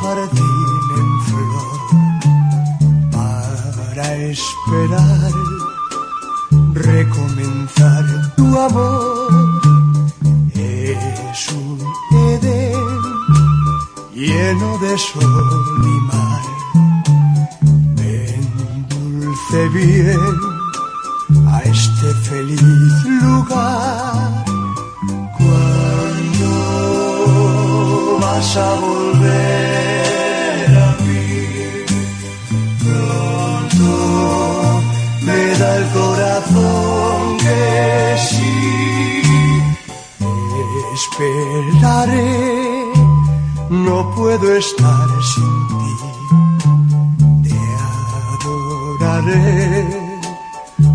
jardín en flor para esperar recomenzar tu amor. Es un Edén lleno de sol y mar. Ven dulce bien a este feliz lugar. Cuando vas a volver corazón sí. Esperaré, no puedo estar sin ti. Te adoraré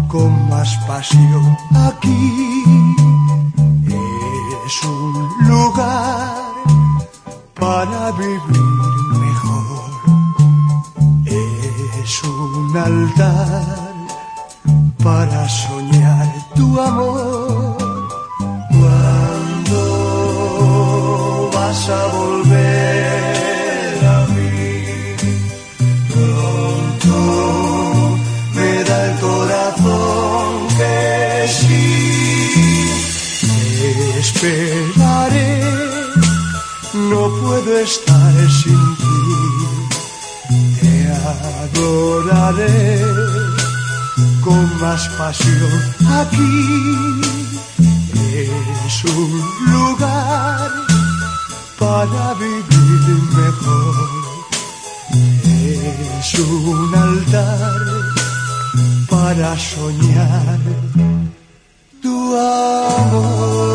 con más pasión aquí. Es un lugar para vivir mejor. Es un altar para soñar tu amor. Cuando vas a volver a mí, pronto me da el corazón que sí. Te esperaré, no puedo estar sin ti. Te adoraré más pasión aquí. Es un lugar para vivir mejor. Es un altar para soñar tu amor.